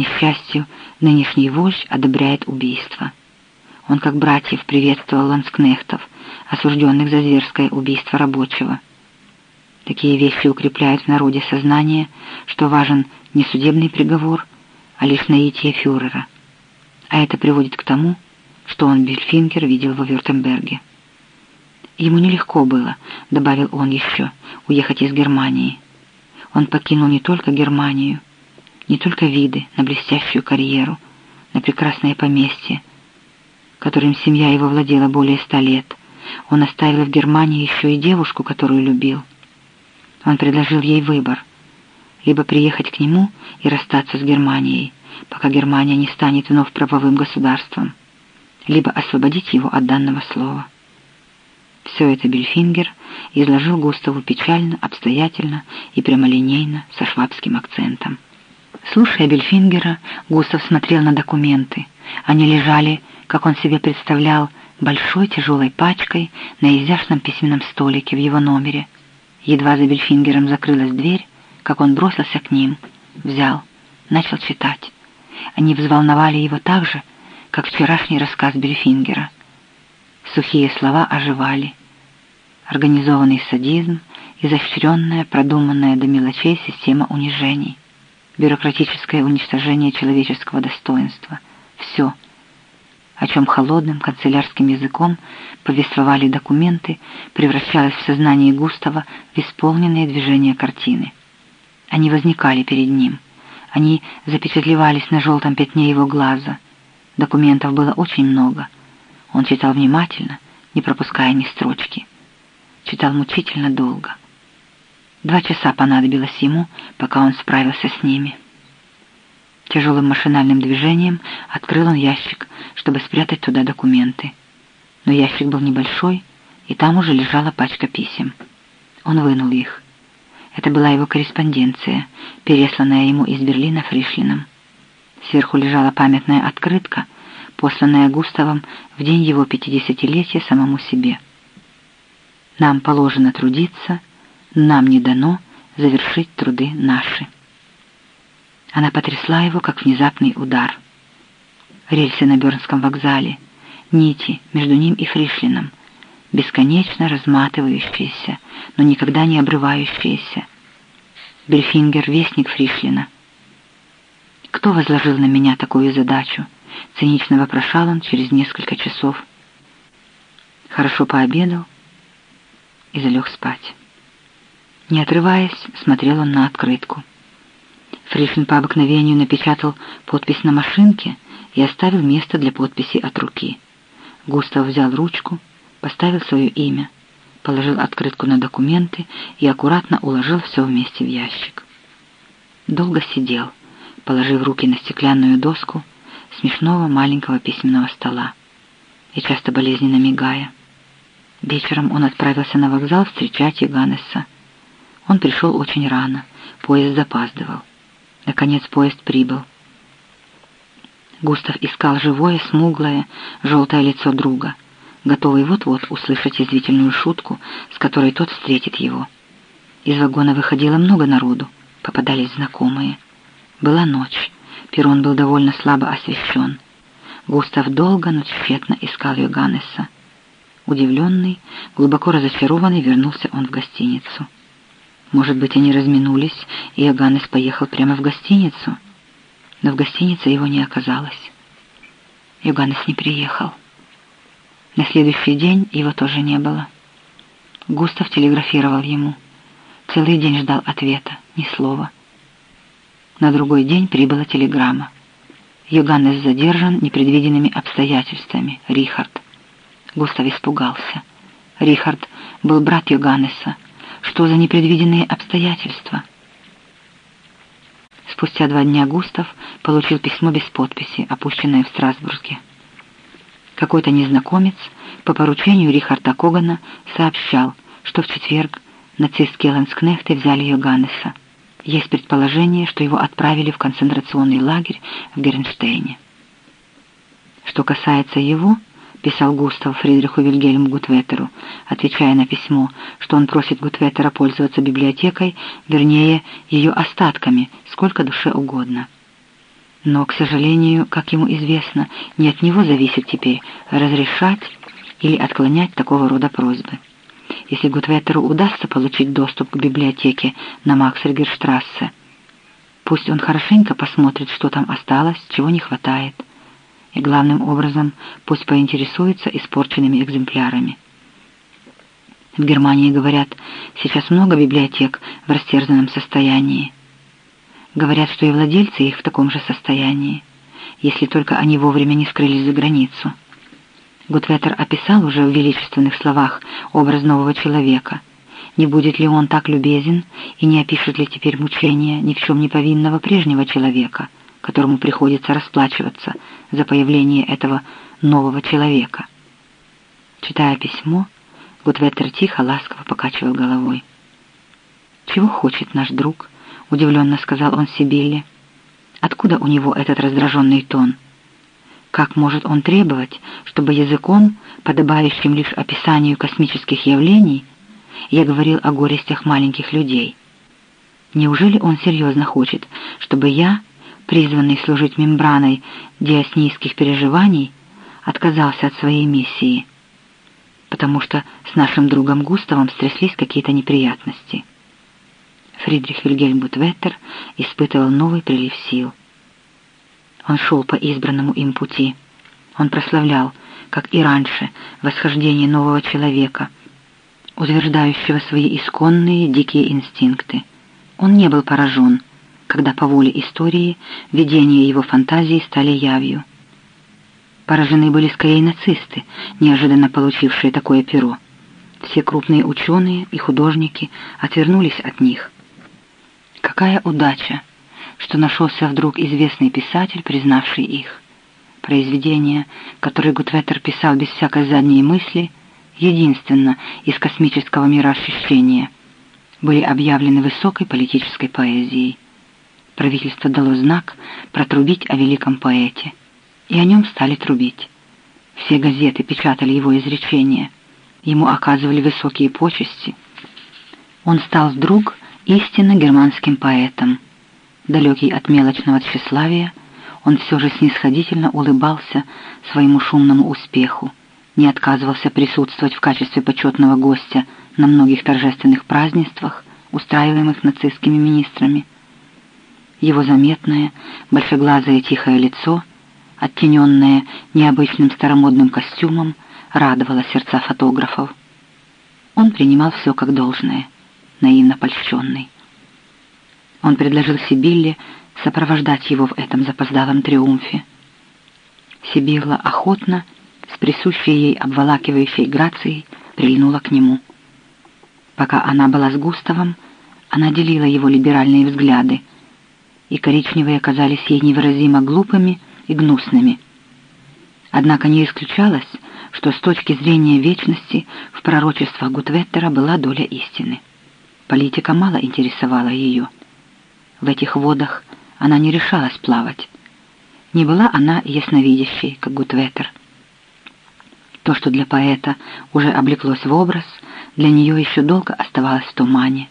несчастью, нынешний вождь одобряет убийство. Он, как братьев, приветствовал ланскнехтов, осужденных за зверское убийство рабочего. Такие вещи укрепляют в народе сознание, что важен не судебный приговор, а лишь наитие фюрера. А это приводит к тому, что он, Бельфингер, видел во Вюртемберге. Ему нелегко было, добавил он еще, уехать из Германии. Он покинул не только Германию, не только виды на блестящую карьеру, на прекрасное поместье, которым семья его владела более ста лет. Он оставил в Германии еще и девушку, которую любил. Он предложил ей выбор — либо приехать к нему и расстаться с Германией, пока Германия не станет вновь правовым государством, либо освободить его от данного слова. Все это Бельфингер изложил Густаву печально, обстоятельно и прямолинейно, со швабским акцентом. Слушая Бельфингера, Густав смотрел на документы. Они лежали, как он себе представлял, большой тяжелой пачкой на изящном письменном столике в его номере. Едва за Бельфингером закрылась дверь, как он бросился к ним, взял, начал читать. Они взволновали его так же, как вчерашний рассказ Бельфингера. Сухие слова оживали. Организованный садизм, изощренная, продуманная до мелочей система унижений, бюрократическое уничтожение человеческого достоинства. Все, о чем холодным канцелярским языком повествовали документы, превращалось в сознании Густава в исполненные движения картины. Они возникали перед ним. Они запечатлевались на желтом пятне его глаза. Документов было очень много — он читал внимательно, не пропуская ни строчки. Читал мучительно долго. Два часа понадобилось ему, пока он справился с ними. Тяжелым машинальным движением открыл он ящик, чтобы спрятать туда документы. Но ящик был небольшой, и там уже лежала пачка писем. Он вынул их. Это была его корреспонденция, пересланная ему из Берлина Фришлином. Сверху лежала памятная открытка — посланная Густавом в день его пятидесятилетия самому себе. Нам положено трудиться, нам не дано завершить труды наши. Она потрясла его, как внезапный удар. Рельсы на Бёрнском вокзале, нити между ним и Фришлином, бесконечно разматывающиеся, но никогда не обрывающиеся. Бельфингер — вестник Фришлина. Кто возложил на меня такую задачу? Цинично вопрошал он через несколько часов. Хорошо пообедал и залег спать. Не отрываясь, смотрел он на открытку. Фришин по обыкновению напечатал подпись на машинке и оставил место для подписи от руки. Густав взял ручку, поставил свое имя, положил открытку на документы и аккуратно уложил все вместе в ящик. Долго сидел, положив руки на стеклянную доску, смешного маленького письменного стола и часто болезненно мигая. Вечером он отправился на вокзал встречать Иоганнеса. Он пришел очень рано, поезд запаздывал. Наконец поезд прибыл. Густав искал живое, смуглое, желтое лицо друга, готовый вот-вот услышать извительную шутку, с которой тот встретит его. Из вагона выходило много народу, попадались знакомые. Была ночь. Перрон был довольно слабо освещен. Густав долго, но тщетно искал Йоганнеса. Удивленный, глубоко разочарованный, вернулся он в гостиницу. Может быть, они разминулись, и Йоганнес поехал прямо в гостиницу? Но в гостинице его не оказалось. Йоганнес не приехал. На следующий день его тоже не было. Густав телеграфировал ему. Целый день ждал ответа, ни слова. На другой день прибыла телеграмма. Йоганнес задержан непредвиденными обстоятельствами. Рихард. Густав испугался. Рихард был брат Йоганнеса. Что за непредвиденные обстоятельства? Спустя два дня Густав получил письмо без подписи, опущенное в Страсбурге. Какой-то незнакомец по поручению Рихарда Когана сообщал, что в четверг нацистские ланскнехты взяли Йоганнеса. Есть предположение, что его отправили в концентрационный лагерь в Гернштейне. Что касается его, писал Густав Фридриху Вильгельму Гутветеру, отвечая на письмо, что он просит Гутветера пользоваться библиотекой, вернее, ее остатками, сколько душе угодно. Но, к сожалению, как ему известно, не от него зависит теперь разрешать или отклонять такого рода просьбы. Если Гутветеру удастся получить доступ к библиотеке на Максергерштрассе, пусть он хорошенько посмотрит, что там осталось, чего не хватает, и главным образом пусть поинтересуется испорченными экземплярами. В Германии, говорят, сейчас много библиотек в растерзанном состоянии. Говорят, что и владельцы их в таком же состоянии, если только они вовремя не скрылись за границу. Гутветер описал уже в величественных словах образ нового человека. Не будет ли он так любезен и не опишет ли теперь мучения ни в чем не повинного прежнего человека, которому приходится расплачиваться за появление этого нового человека? Читая письмо, Гутветер тихо, ласково покачивал головой. «Чего хочет наш друг?» — удивленно сказал он Сибилле. «Откуда у него этот раздраженный тон? Как может он требовать, чтобы языком, подобающим лишь описанию космических явлений, я говорил о горестях маленьких людей? Неужели он серьезно хочет, чтобы я, призванный служить мембраной диаснийских переживаний, отказался от своей миссии, потому что с нашим другом Густавом стряслись какие-то неприятности?» Фридрих Вильгельм Бутветтер испытывал новый прилив сил. Он шел по избранному им пути. Он прославлял, как и раньше, восхождение нового человека, утверждающего свои исконные дикие инстинкты. Он не был поражен, когда по воле истории видения его фантазии стали явью. Поражены были скорее нацисты, неожиданно получившие такое перо. Все крупные ученые и художники отвернулись от них – Какая удача, что нашелся вдруг известный писатель, признавший их. Произведения, которые Гутветер писал без всякой задней мысли, единственно из космического мира ощущения, были объявлены высокой политической поэзией. Правительство дало знак протрубить о великом поэте, и о нем стали трубить. Все газеты печатали его изречения, ему оказывали высокие почести. Он стал вдруг истинно германским поэтом. Далекий от мелочного тщеславия, он все же снисходительно улыбался своему шумному успеху, не отказывался присутствовать в качестве почетного гостя на многих торжественных празднествах, устраиваемых нацистскими министрами. Его заметное, большеглазое тихое лицо, оттененное необычным старомодным костюмом, радовало сердца фотографов. Он принимал все как должное — наивно польщенный. Он предложил Сибилле сопровождать его в этом запоздалом триумфе. Сибилла охотно, с присущей ей обволакивающей грацией, прильнула к нему. Пока она была с Густавом, она делила его либеральные взгляды, и коричневые казались ей невыразимо глупыми и гнусными. Однако не исключалось, что с точки зрения вечности в пророчествах Гутветтера была доля истины. Политика мало интересовала ее. В этих водах она не решалась плавать. Не была она ясновидящей, как Гутветер. То, что для поэта уже облеклось в образ, для нее еще долго оставалось в тумане.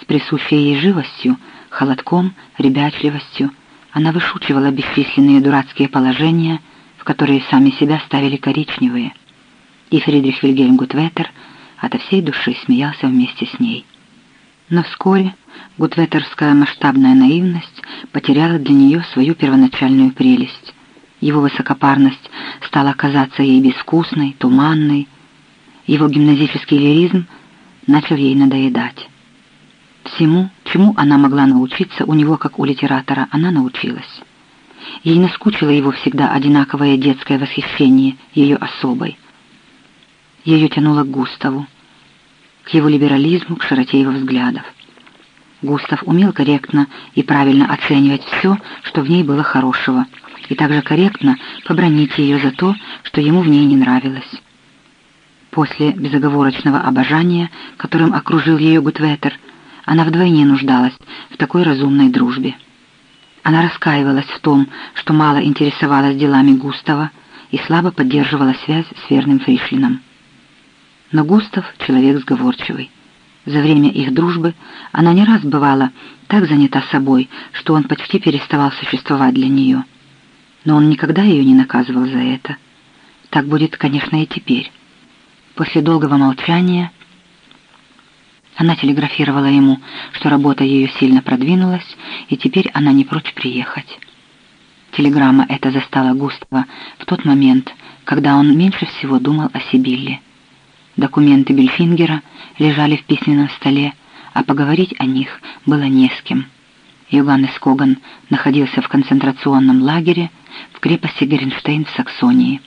С присущей ей живостью, холодком, ребячливостью она вышучивала бесчисленные дурацкие положения, в которые сами себя ставили коричневые. И Фридрих Вильгельм Гутветер ото всей души смеялся вместе с ней. Но вскоре гутветерская масштабная наивность потеряла для нее свою первоначальную прелесть. Его высокопарность стала казаться ей безвкусной, туманной. Его гимназический лиризм начал ей надоедать. Всему, чему она могла научиться у него, как у литератора, она научилась. Ей наскучило его всегда одинаковое детское восхищение ее особой. Ее тянуло к Густаву к его либерализму, к широте его взглядов. Густав умел корректно и правильно оценивать все, что в ней было хорошего, и также корректно побронить ее за то, что ему в ней не нравилось. После безоговорочного обожания, которым окружил ее Гутветер, она вдвойне нуждалась в такой разумной дружбе. Она раскаивалась в том, что мало интересовалась делами Густава и слабо поддерживала связь с верным Фришлином. Но Густав — человек сговорчивый. За время их дружбы она не раз бывала так занята собой, что он почти переставал существовать для нее. Но он никогда ее не наказывал за это. Так будет, конечно, и теперь. После долгого молчания она телеграфировала ему, что работа ее сильно продвинулась, и теперь она не прочь приехать. Телеграмма эта застала Густава в тот момент, когда он меньше всего думал о Сибилле. Документы Бельфингера лежали в письменном столе, а поговорить о них было не с кем. Йоганнес Коган находился в концентрационном лагере в крепости Геренштейн в Саксонии.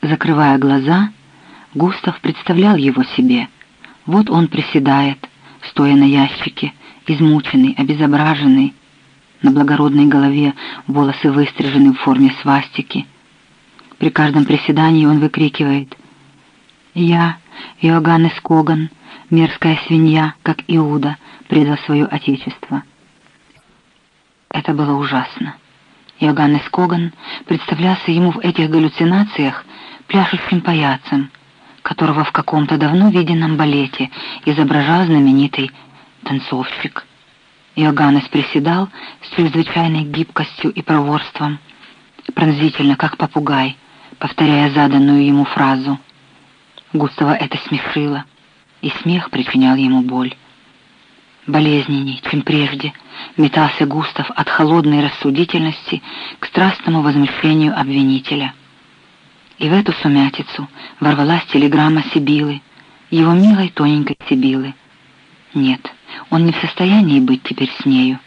Закрывая глаза, Густав представлял его себе – вот он приседает, стоя на ящике, измученный, обезображенный. На благородной голове волосы выстрижены в форме свастики. При каждом приседании он выкрикивает «Я, Иоганнес Коган, мерзкая свинья, как Иуда, предал свое отечество». Это было ужасно. Иоганнес Коган представлялся ему в этих галлюцинациях пляшущим паяцем — которого в каком-то давно виденном балете изображал знаменитый танцовщик. Иоганнес приседал с чрезвычайной гибкостью и проворством, пронзительно, как попугай, повторяя заданную ему фразу. Густава это смешило, и смех причинял ему боль. Болезненней, чем прежде, метался Густав от холодной рассудительности к страстному возмущению обвинителя — и в эту сумятицу ворвалась телеграмма Сибилы, его милой тоненькой Сибилы. Нет, он не в состоянии быть теперь с нею.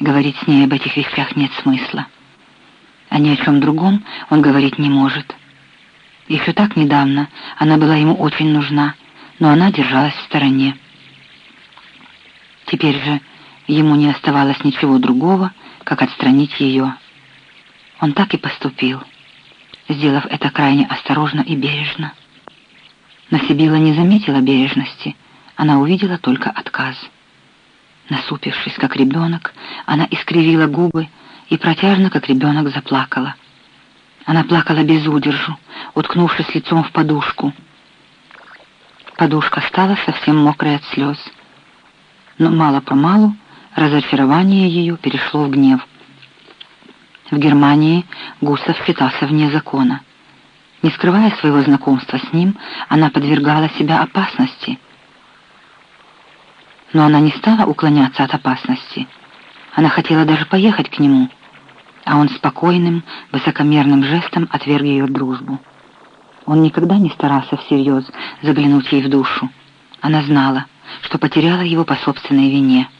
Говорить с ней об этих вещах нет смысла. А ни о чем другом он говорить не может. Еще так недавно она была ему очень нужна, но она держалась в стороне. Теперь же ему не оставалось ничего другого, как отстранить ее. Он так и поступил сделав это крайне осторожно и бережно. Но Сибила не заметила бережности, она увидела только отказ. Насупившись, как ребенок, она искривила губы и протяжно, как ребенок, заплакала. Она плакала без удержу, уткнувшись лицом в подушку. Подушка стала совсем мокрой от слез. Но мало-помалу разочарование ее перешло в гнев. В Германии Густав считался вне закона. Не скрывая своего знакомства с ним, она подвергала себя опасности. Но она не стала уклоняться от опасности. Она хотела даже поехать к нему, а он спокойным, высокомерным жестом отверг ее дружбу. Он никогда не старался всерьез заглянуть ей в душу. Она знала, что потеряла его по собственной вине —